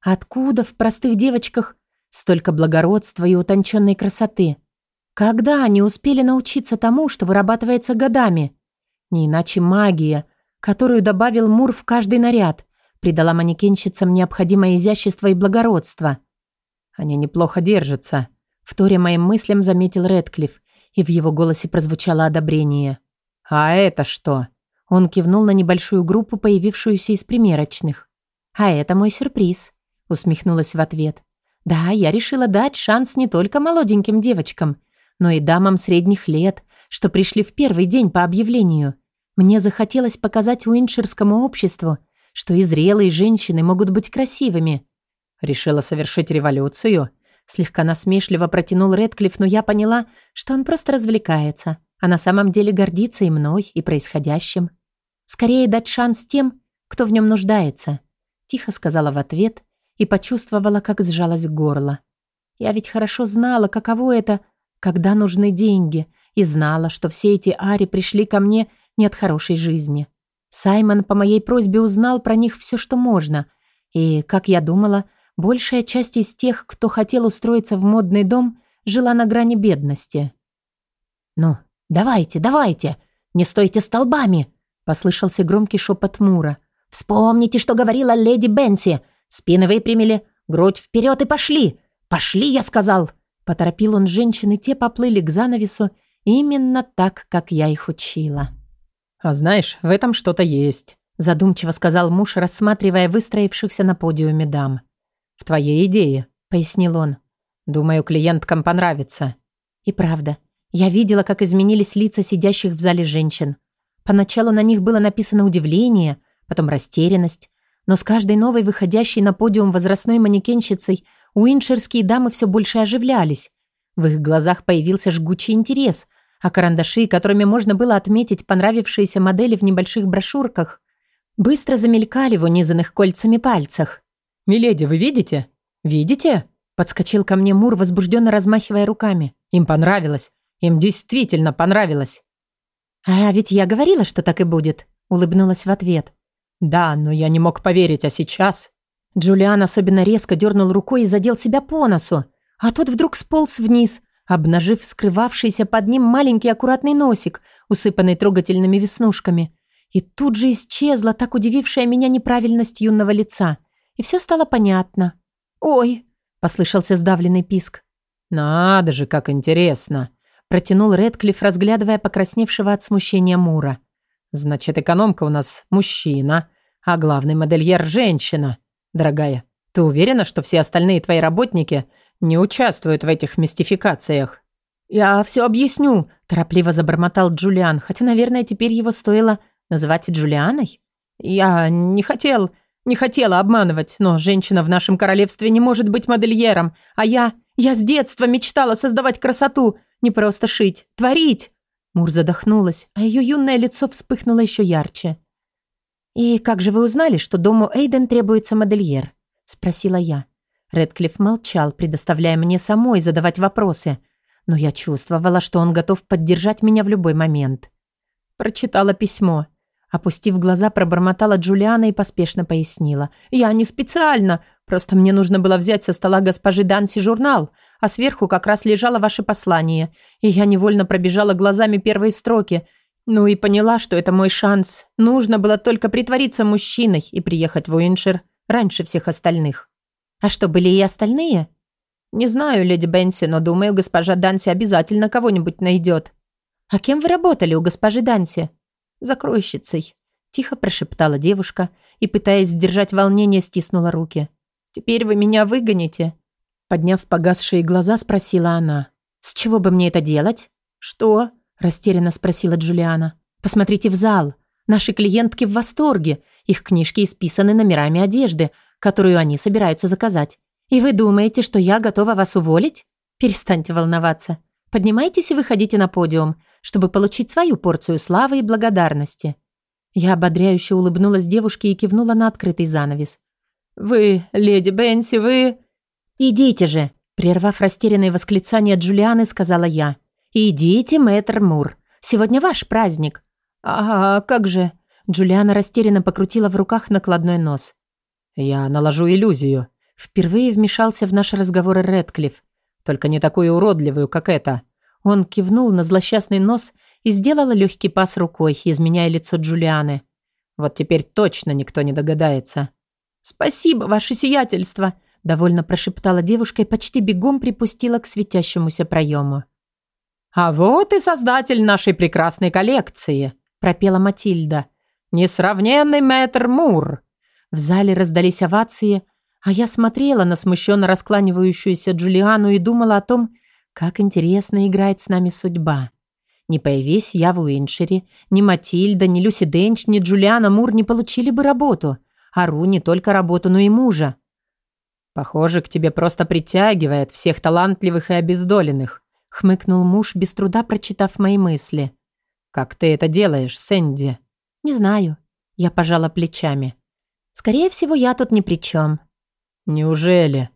Откуда в простых девочках столько благородства и утонченной красоты? Когда они успели научиться тому, что вырабатывается годами? Не иначе магия, которую добавил Мур в каждый наряд, придала манекенщицам необходимое изящество и благородство. Они неплохо держатся, вторя моим мыслям заметил Редклифф, и в его голосе прозвучало одобрение. «А это что?» Он кивнул на небольшую группу, появившуюся из примерочных. «А это мой сюрприз», — усмехнулась в ответ. «Да, я решила дать шанс не только молоденьким девочкам, но и дамам средних лет, что пришли в первый день по объявлению. Мне захотелось показать уинширскому обществу, что и зрелые женщины могут быть красивыми. Решила совершить революцию? Слегка насмешливо протянул Редклифф, но я поняла, что он просто развлекается, а на самом деле гордится и мной, и происходящим. Скорее дать шанс тем, кто в нем нуждается. Тихо сказала в ответ и почувствовала, как сжалось горло. Я ведь хорошо знала, каково это, когда нужны деньги, и знала, что все эти ари пришли ко мне не от хорошей жизни. Саймон по моей просьбе узнал про них все, что можно, и, как я думала, большая часть из тех, кто хотел устроиться в модный дом, жила на грани бедности. «Ну, давайте, давайте! Не стойте столбами!» — послышался громкий шепот Мура. «Вспомните, что говорила леди Бенси! Спины выпрямили, грудь вперед и пошли! Пошли, я сказал!» Поторопил он женщин, и те поплыли к занавесу именно так, как я их учила. «А знаешь, в этом что-то есть», задумчиво сказал муж, рассматривая выстроившихся на подиуме дам. «В твоей идее», — пояснил он. «Думаю, клиенткам понравится». И правда, я видела, как изменились лица сидящих в зале женщин. Поначалу на них было написано удивление, потом растерянность, но с каждой новой выходящей на подиум возрастной манекенщицей уиншерские дамы все больше оживлялись. В их глазах появился жгучий интерес — а карандаши, которыми можно было отметить понравившиеся модели в небольших брошюрках, быстро замелькали в унизанных кольцами пальцах. «Миледи, вы видите? Видите?» Подскочил ко мне Мур, возбужденно размахивая руками. «Им понравилось. Им действительно понравилось». «А ведь я говорила, что так и будет», — улыбнулась в ответ. «Да, но я не мог поверить, а сейчас...» Джулиан особенно резко дернул рукой и задел себя по носу, а тот вдруг сполз вниз, обнажив скрывавшийся под ним маленький аккуратный носик, усыпанный трогательными веснушками. И тут же исчезла так удивившая меня неправильность юного лица. И все стало понятно. «Ой!» — послышался сдавленный писк. «Надо же, как интересно!» — протянул Редклифф, разглядывая покрасневшего от смущения Мура. «Значит, экономка у нас мужчина, а главный модельер — женщина. Дорогая, ты уверена, что все остальные твои работники не участвуют в этих мистификациях». «Я все объясню», – торопливо забормотал Джулиан, хотя, наверное, теперь его стоило называть Джулианой. «Я не хотел, не хотела обманывать, но женщина в нашем королевстве не может быть модельером, а я, я с детства мечтала создавать красоту, не просто шить, творить». Мур задохнулась, а ее юное лицо вспыхнуло еще ярче. «И как же вы узнали, что дому Эйден требуется модельер?» – спросила я. Редклифф молчал, предоставляя мне самой задавать вопросы, но я чувствовала, что он готов поддержать меня в любой момент. Прочитала письмо. Опустив глаза, пробормотала Джулиана и поспешно пояснила. «Я не специально, просто мне нужно было взять со стола госпожи Данси журнал, а сверху как раз лежало ваше послание, и я невольно пробежала глазами первые строки, ну и поняла, что это мой шанс. Нужно было только притвориться мужчиной и приехать в Уиншир раньше всех остальных». А что, были и остальные? Не знаю, леди Бенси, но думаю, госпожа Данси обязательно кого-нибудь найдет. А кем вы работали у госпожи Данси? Закройщицей. Тихо прошептала девушка и, пытаясь сдержать волнение, стиснула руки. «Теперь вы меня выгоните?» Подняв погасшие глаза, спросила она. «С чего бы мне это делать?» «Что?» – растерянно спросила Джулиана. «Посмотрите в зал. Наши клиентки в восторге, Их книжки исписаны номерами одежды, которую они собираются заказать. И вы думаете, что я готова вас уволить? Перестаньте волноваться. Поднимайтесь и выходите на подиум, чтобы получить свою порцию славы и благодарности. Я ободряюще улыбнулась девушке и кивнула на открытый занавес. «Вы, леди Бенси, вы...» «Идите же!» Прервав растерянное восклицание Джулианы, сказала я. «Идите, мэтр Мур. Сегодня ваш праздник». «А как же?» Джулиана растерянно покрутила в руках накладной нос. «Я наложу иллюзию». Впервые вмешался в наш разговор Редклифф. «Только не такую уродливую, как эта». Он кивнул на злосчастный нос и сделал легкий пас рукой, изменяя лицо Джулианы. «Вот теперь точно никто не догадается». «Спасибо, ваше сиятельство!» Довольно прошептала девушка и почти бегом припустила к светящемуся проему. «А вот и создатель нашей прекрасной коллекции», – пропела Матильда. «Несравненный мэтр Мур». В зале раздались овации, а я смотрела на смущенно раскланивающуюся Джулиану и думала о том, как интересно играет с нами судьба. Не появись я в Уиншере, ни Матильда, ни Люси Денч, ни Джулиана Мур не получили бы работу. А Ру не только работу, но и мужа. «Похоже, к тебе просто притягивает всех талантливых и обездоленных», хмыкнул муж, без труда прочитав мои мысли. «Как ты это делаешь, Сэнди?» «Не знаю». Я пожала плечами. «Скорее всего, я тут ни при чем». «Неужели?»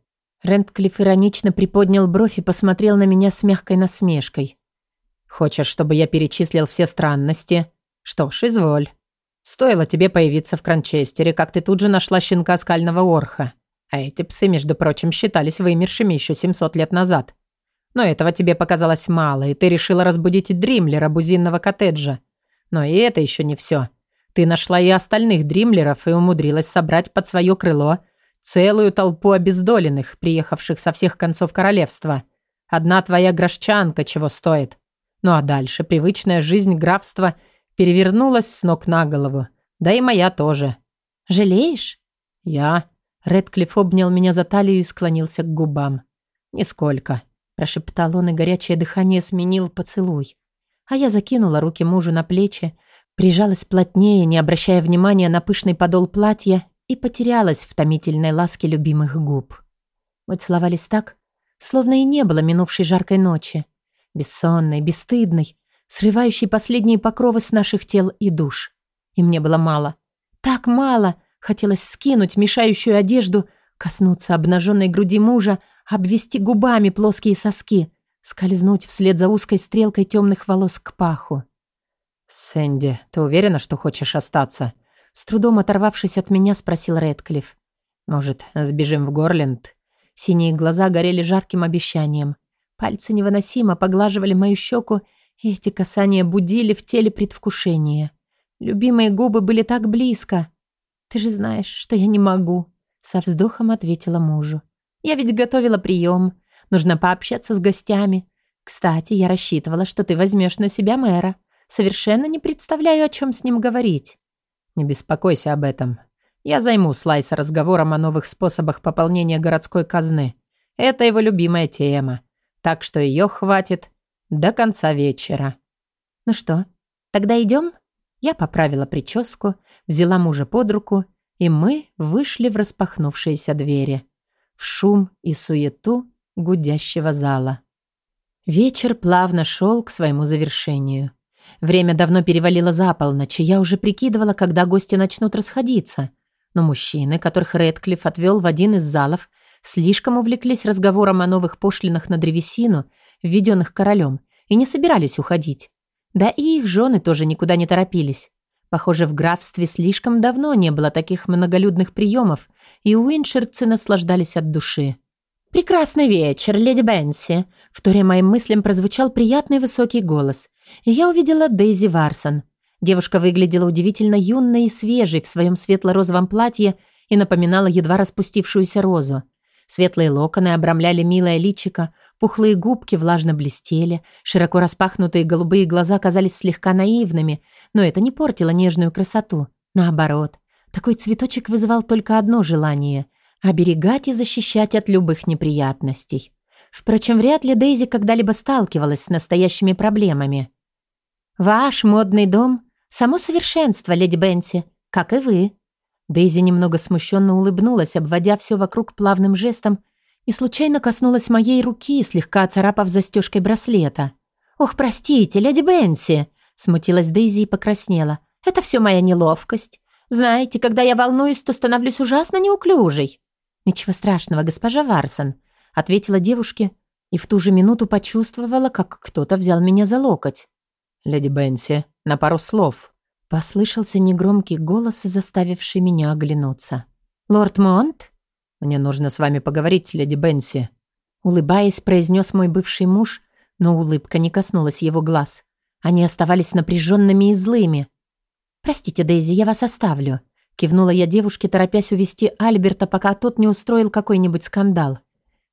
Рэндклифф иронично приподнял бровь и посмотрел на меня с мягкой насмешкой. «Хочешь, чтобы я перечислил все странности? Что ж, изволь. Стоило тебе появиться в Кранчестере, как ты тут же нашла щенка скального орха. А эти псы, между прочим, считались вымершими еще 700 лет назад. Но этого тебе показалось мало, и ты решила разбудить Дримлера бузинного коттеджа. Но и это еще не все. Ты нашла и остальных Дримлеров и умудрилась собрать под свое крыло целую толпу обездоленных, приехавших со всех концов королевства. Одна твоя грошчанка чего стоит. Ну а дальше привычная жизнь графства перевернулась с ног на голову. Да и моя тоже. «Жалеешь?» «Я?» Редклифф обнял меня за талию и склонился к губам. «Нисколько», – прошептал он, и горячее дыхание сменил поцелуй. А я закинула руки мужу на плечи, прижалась плотнее, не обращая внимания на пышный подол платья и потерялась в томительной ласке любимых губ. Мы целовались так, словно и не было минувшей жаркой ночи. Бессонной, бесстыдной, срывающей последние покровы с наших тел и душ. И мне было мало. Так мало, Хотелось скинуть мешающую одежду, коснуться обнаженной груди мужа, обвести губами плоские соски, скользнуть вслед за узкой стрелкой темных волос к паху. «Сэнди, ты уверена, что хочешь остаться?» С трудом оторвавшись от меня, спросил Рэдклифф. «Может, сбежим в Горленд?» Синие глаза горели жарким обещанием. Пальцы невыносимо поглаживали мою щеку, и эти касания будили в теле предвкушение. Любимые губы были так близко. «Ты же знаешь, что я не могу», — со вздохом ответила мужу. «Я ведь готовила прием. Нужно пообщаться с гостями. Кстати, я рассчитывала, что ты возьмешь на себя мэра. Совершенно не представляю, о чем с ним говорить». «Не беспокойся об этом. Я займу Слайса разговором о новых способах пополнения городской казны. Это его любимая тема. Так что ее хватит до конца вечера». «Ну что, тогда идем?» Я поправила прическу, взяла мужа под руку, и мы вышли в распахнувшиеся двери. В шум и суету гудящего зала. Вечер плавно шел к своему завершению. Время давно перевалило за полночь, и я уже прикидывала, когда гости начнут расходиться. Но мужчины, которых Рэдклифф отвел в один из залов, слишком увлеклись разговором о новых пошлинах на древесину, введенных королем, и не собирались уходить. Да и их жены тоже никуда не торопились. Похоже, в графстве слишком давно не было таких многолюдных приемов, и уиншерцы наслаждались от души. «Прекрасный вечер, леди Бенси!» Вторя моим мыслям прозвучал приятный высокий голос. Я увидела Дейзи Варсон. Девушка выглядела удивительно юной и свежей в своем светло-розовом платье и напоминала едва распустившуюся розу. Светлые локоны обрамляли милое личико, Пухлые губки влажно блестели, широко распахнутые голубые глаза казались слегка наивными, но это не портило нежную красоту. Наоборот, такой цветочек вызывал только одно желание – оберегать и защищать от любых неприятностей. Впрочем, вряд ли Дейзи когда-либо сталкивалась с настоящими проблемами. «Ваш модный дом – само совершенство, леди Бенси, как и вы». Дейзи немного смущенно улыбнулась, обводя все вокруг плавным жестом, и случайно коснулась моей руки, слегка оцарапав застежкой браслета. «Ох, простите, леди Бенси!» Смутилась Дейзи и покраснела. «Это все моя неловкость. Знаете, когда я волнуюсь, то становлюсь ужасно неуклюжей». «Ничего страшного, госпожа Варсон», — ответила девушке, и в ту же минуту почувствовала, как кто-то взял меня за локоть. «Леди Бенси, на пару слов», — послышался негромкий голос, заставивший меня оглянуться. «Лорд Монт?» «Мне нужно с вами поговорить, леди Бенси», — улыбаясь, произнес мой бывший муж, но улыбка не коснулась его глаз. Они оставались напряженными и злыми. «Простите, Дейзи, я вас оставлю», — кивнула я девушке, торопясь увести Альберта, пока тот не устроил какой-нибудь скандал.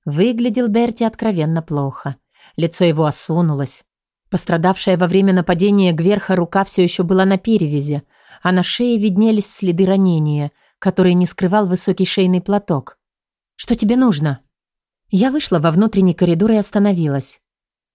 Выглядел Берти откровенно плохо. Лицо его осунулось. Пострадавшая во время нападения Гверха рука все еще была на перевязи, а на шее виднелись следы ранения, которые не скрывал высокий шейный платок. «Что тебе нужно?» Я вышла во внутренний коридор и остановилась.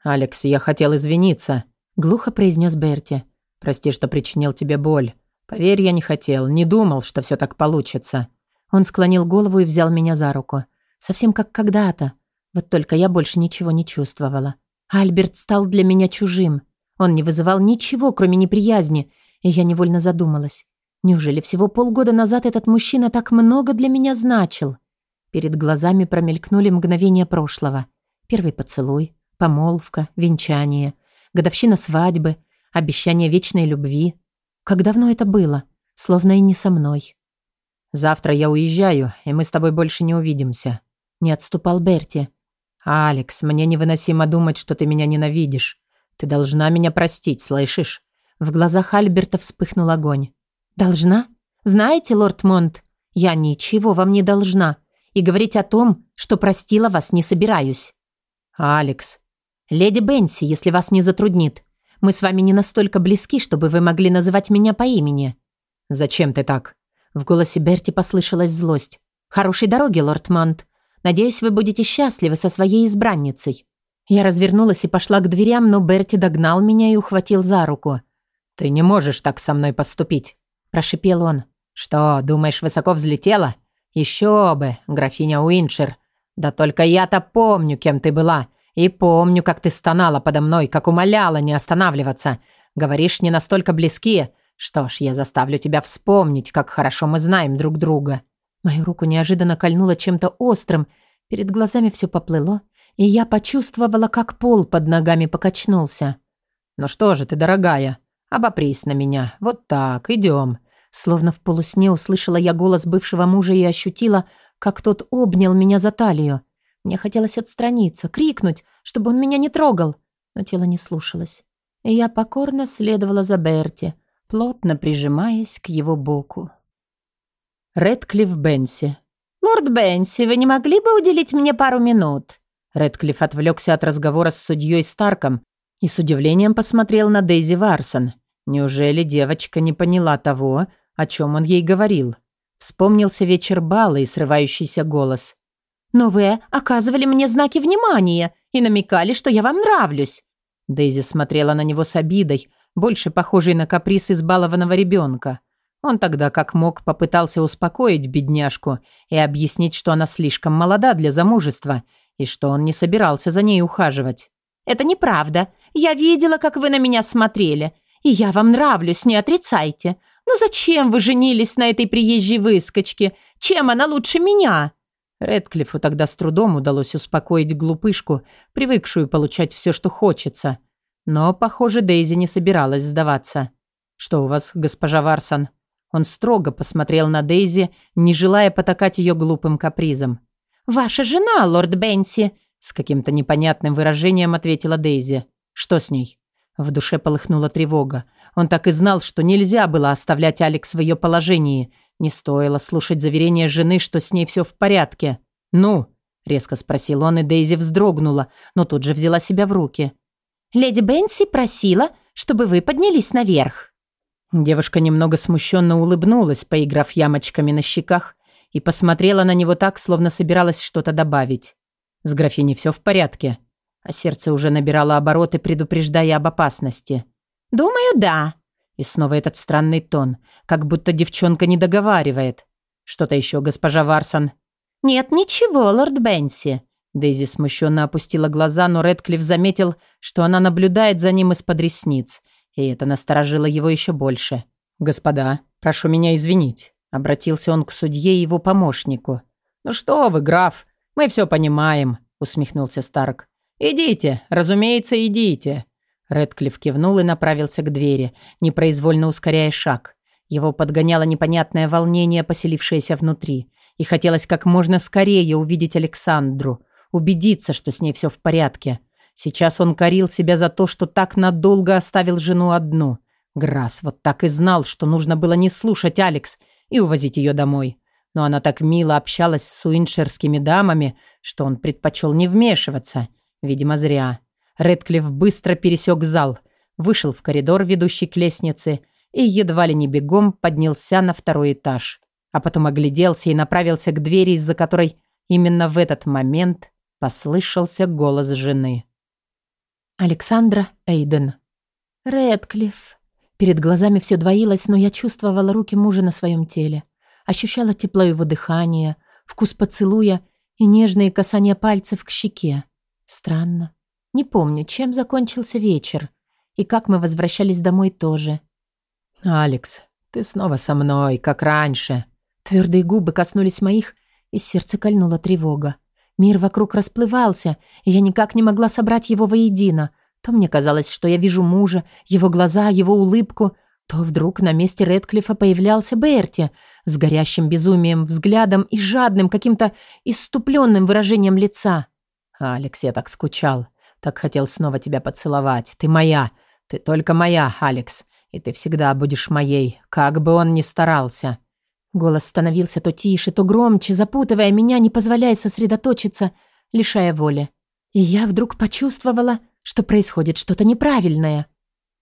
«Алекс, я хотел извиниться», Глухо произнес Берти. «Прости, что причинил тебе боль. Поверь, я не хотел, не думал, что все так получится». Он склонил голову и взял меня за руку. Совсем как когда-то. Вот только я больше ничего не чувствовала. Альберт стал для меня чужим. Он не вызывал ничего, кроме неприязни, и я невольно задумалась. Неужели всего полгода назад этот мужчина так много для меня значил? Перед глазами промелькнули мгновения прошлого. Первый поцелуй, помолвка, венчание — годовщина свадьбы, обещание вечной любви. Как давно это было? Словно и не со мной. «Завтра я уезжаю, и мы с тобой больше не увидимся», — не отступал Берти. «Алекс, мне невыносимо думать, что ты меня ненавидишь. Ты должна меня простить, слышишь?» В глазах Альберта вспыхнул огонь. «Должна? Знаете, лорд Монт, я ничего вам не должна. И говорить о том, что простила вас, не собираюсь». «Алекс, «Леди Бенси, если вас не затруднит. Мы с вами не настолько близки, чтобы вы могли называть меня по имени». «Зачем ты так?» В голосе Берти послышалась злость. «Хорошей дороги, лорд Монт. Надеюсь, вы будете счастливы со своей избранницей». Я развернулась и пошла к дверям, но Берти догнал меня и ухватил за руку. «Ты не можешь так со мной поступить», – прошипел он. «Что, думаешь, высоко взлетела? Еще бы, графиня Уиншер. Да только я-то помню, кем ты была. И помню, как ты стонала подо мной, как умоляла не останавливаться. Говоришь, не настолько близки. Что ж, я заставлю тебя вспомнить, как хорошо мы знаем друг друга». Мою руку неожиданно кольнуло чем-то острым. Перед глазами все поплыло, и я почувствовала, как пол под ногами покачнулся. «Ну что же ты, дорогая, обопрись на меня. Вот так, идем». Словно в полусне услышала я голос бывшего мужа и ощутила, как тот обнял меня за талию. Мне хотелось отстраниться, крикнуть, чтобы он меня не трогал, но тело не слушалось. И я покорно следовала за Берти, плотно прижимаясь к его боку. Редклифф Бенси. «Лорд Бенси, вы не могли бы уделить мне пару минут?» Редклифф отвлекся от разговора с судьей Старком и с удивлением посмотрел на Дейзи Варсон. Неужели девочка не поняла того, о чем он ей говорил? Вспомнился вечер бала и срывающийся голос. Но вы оказывали мне знаки внимания и намекали, что я вам нравлюсь». Дейзи смотрела на него с обидой, больше похожей на каприз избалованного ребенка. Он тогда как мог попытался успокоить бедняжку и объяснить, что она слишком молода для замужества и что он не собирался за ней ухаживать. «Это неправда. Я видела, как вы на меня смотрели. И я вам нравлюсь, не отрицайте. Но зачем вы женились на этой приезжей выскочке? Чем она лучше меня?» Редклиффу тогда с трудом удалось успокоить глупышку, привыкшую получать все, что хочется. Но, похоже, Дейзи не собиралась сдаваться. «Что у вас, госпожа Варсон?» Он строго посмотрел на Дейзи, не желая потакать ее глупым капризом. «Ваша жена, лорд Бенси!» С каким-то непонятным выражением ответила Дейзи. «Что с ней?» В душе полыхнула тревога. Он так и знал, что нельзя было оставлять Алекс в ее положении – не стоило слушать заверения жены, что с ней все в порядке. «Ну?» – резко спросил он, и Дейзи вздрогнула, но тут же взяла себя в руки. «Леди Бенси просила, чтобы вы поднялись наверх». Девушка немного смущенно улыбнулась, поиграв ямочками на щеках, и посмотрела на него так, словно собиралась что-то добавить. С графиней все в порядке, а сердце уже набирало обороты, предупреждая об опасности. «Думаю, да», и снова этот странный тон, как будто девчонка не договаривает. Что-то еще, госпожа Варсон?» «Нет, ничего, лорд Бенси». Дейзи смущенно опустила глаза, но Редклифф заметил, что она наблюдает за ним из-под ресниц, и это насторожило его еще больше. «Господа, прошу меня извинить», — обратился он к судье и его помощнику. «Ну что вы, граф, мы все понимаем», — усмехнулся Старк. «Идите, разумеется, идите». Редклифф кивнул и направился к двери, непроизвольно ускоряя шаг. Его подгоняло непонятное волнение, поселившееся внутри. И хотелось как можно скорее увидеть Александру, убедиться, что с ней все в порядке. Сейчас он корил себя за то, что так надолго оставил жену одну. Грасс вот так и знал, что нужно было не слушать Алекс и увозить ее домой. Но она так мило общалась с уиншерскими дамами, что он предпочел не вмешиваться. Видимо, зря. Редклифф быстро пересек зал, вышел в коридор, ведущий к лестнице, и едва ли не бегом поднялся на второй этаж. А потом огляделся и направился к двери, из-за которой именно в этот момент послышался голос жены. Александра Эйден. Редклифф. Перед глазами все двоилось, но я чувствовала руки мужа на своем теле. Ощущала тепло его дыхания, вкус поцелуя и нежные касания пальцев к щеке. Странно. Не помню, чем закончился вечер. И как мы возвращались домой тоже. «Алекс, ты снова со мной, как раньше». Твердые губы коснулись моих, и сердце кольнула тревога. Мир вокруг расплывался, и я никак не могла собрать его воедино. То мне казалось, что я вижу мужа, его глаза, его улыбку, то вдруг на месте Редклифа появлялся Берти с горящим безумием взглядом и жадным каким-то иступленным выражением лица. «Алекс, я так скучал, так хотел снова тебя поцеловать. Ты моя, ты только моя, Алекс, и ты всегда будешь моей, как бы он ни старался». Голос становился то тише, то громче, запутывая меня, не позволяя сосредоточиться, лишая воли. И я вдруг почувствовала, что происходит что-то неправильное.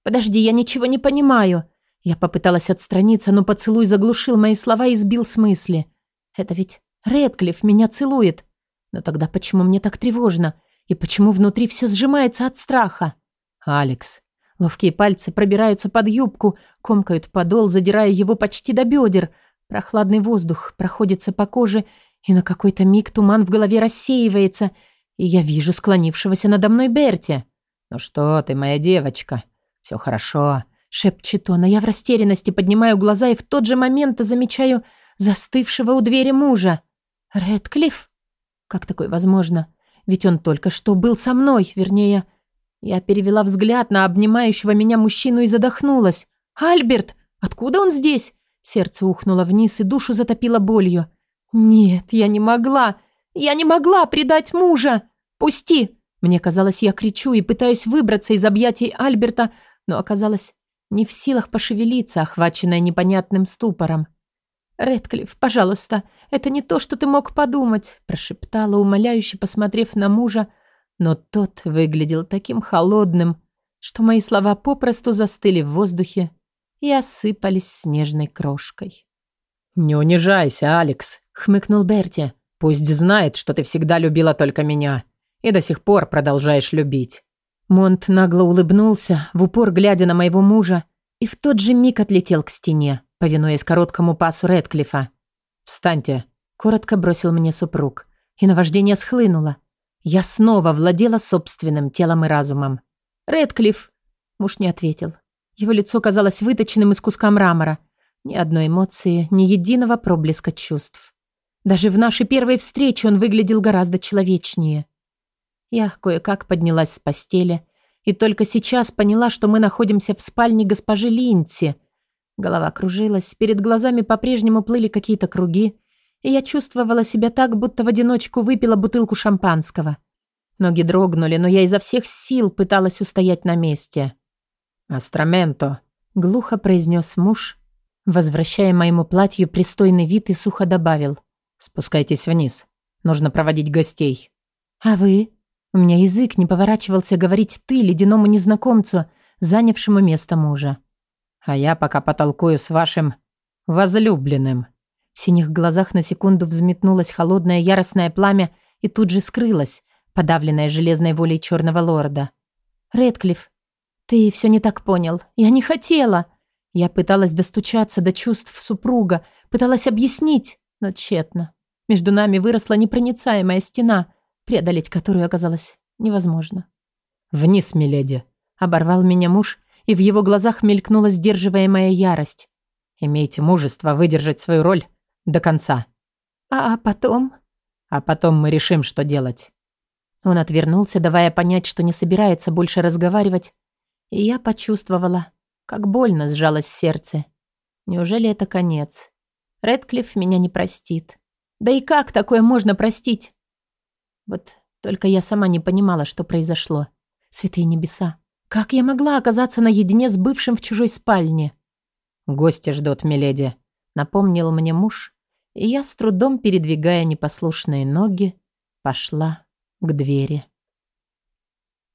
«Подожди, я ничего не понимаю». Я попыталась отстраниться, но поцелуй заглушил мои слова и сбил с мысли. «Это ведь Редклифф меня целует. Но тогда почему мне так тревожно? И почему внутри все сжимается от страха?» «Алекс». Ловкие пальцы пробираются под юбку, комкают подол, задирая его почти до бедер – Прохладный воздух проходится по коже, и на какой-то миг туман в голове рассеивается, и я вижу склонившегося надо мной Берти. «Ну что ты, моя девочка? Все хорошо», — шепчет он, а я в растерянности поднимаю глаза и в тот же момент замечаю застывшего у двери мужа. «Рэдклифф? Как такое возможно? Ведь он только что был со мной, вернее...» Я перевела взгляд на обнимающего меня мужчину и задохнулась. «Альберт! Откуда он здесь? Сердце ухнуло вниз и душу затопило болью. «Нет, я не могла! Я не могла предать мужа! Пусти!» Мне казалось, я кричу и пытаюсь выбраться из объятий Альберта, но оказалось не в силах пошевелиться, охваченная непонятным ступором. «Рэдклифф, пожалуйста, это не то, что ты мог подумать», прошептала, умоляюще посмотрев на мужа, но тот выглядел таким холодным, что мои слова попросту застыли в воздухе и осыпались снежной крошкой. «Не унижайся, Алекс», — хмыкнул Берти. «Пусть знает, что ты всегда любила только меня и до сих пор продолжаешь любить». Монт нагло улыбнулся, в упор глядя на моего мужа, и в тот же миг отлетел к стене, повинуясь короткому пасу Редклифа. «Встаньте», — коротко бросил мне супруг, и наваждение схлынуло. Я снова владела собственным телом и разумом. «Редклифф!» Муж не ответил. Его лицо казалось выточенным из куска мрамора. Ни одной эмоции, ни единого проблеска чувств. Даже в нашей первой встрече он выглядел гораздо человечнее. Я кое-как поднялась с постели и только сейчас поняла, что мы находимся в спальне госпожи Линси. Голова кружилась, перед глазами по-прежнему плыли какие-то круги, и я чувствовала себя так, будто в одиночку выпила бутылку шампанского. Ноги дрогнули, но я изо всех сил пыталась устоять на месте. «Астраменто», — глухо произнес муж, возвращая моему платью пристойный вид и сухо добавил. «Спускайтесь вниз. Нужно проводить гостей». «А вы?» У меня язык не поворачивался говорить «ты» ледяному незнакомцу, занявшему место мужа. «А я пока потолкую с вашим возлюбленным». В синих глазах на секунду взметнулось холодное яростное пламя и тут же скрылось, подавленное железной волей черного лорда. «Рэдклифф, «Ты все не так понял. Я не хотела». Я пыталась достучаться до чувств супруга, пыталась объяснить, Но тщетно. Между нами выросла непроницаемая стена, преодолеть которую оказалось невозможно. «Вниз, миледи!» — оборвал меня муж, и в его глазах мелькнула сдерживаемая ярость. «Имейте мужество выдержать свою роль до конца». «А потом?» «А потом мы решим, что делать». Он отвернулся, давая понять, что не собирается больше разговаривать, и я почувствовала, как больно сжалось сердце. Неужели это конец? Редклифф меня не простит. Да и как такое можно простить? Вот только я сама не понимала, что произошло. Святые небеса. Как я могла оказаться наедине с бывшим в чужой спальне? «Гости ждут, миледи», — напомнил мне муж, и я, с трудом передвигая непослушные ноги, пошла к двери.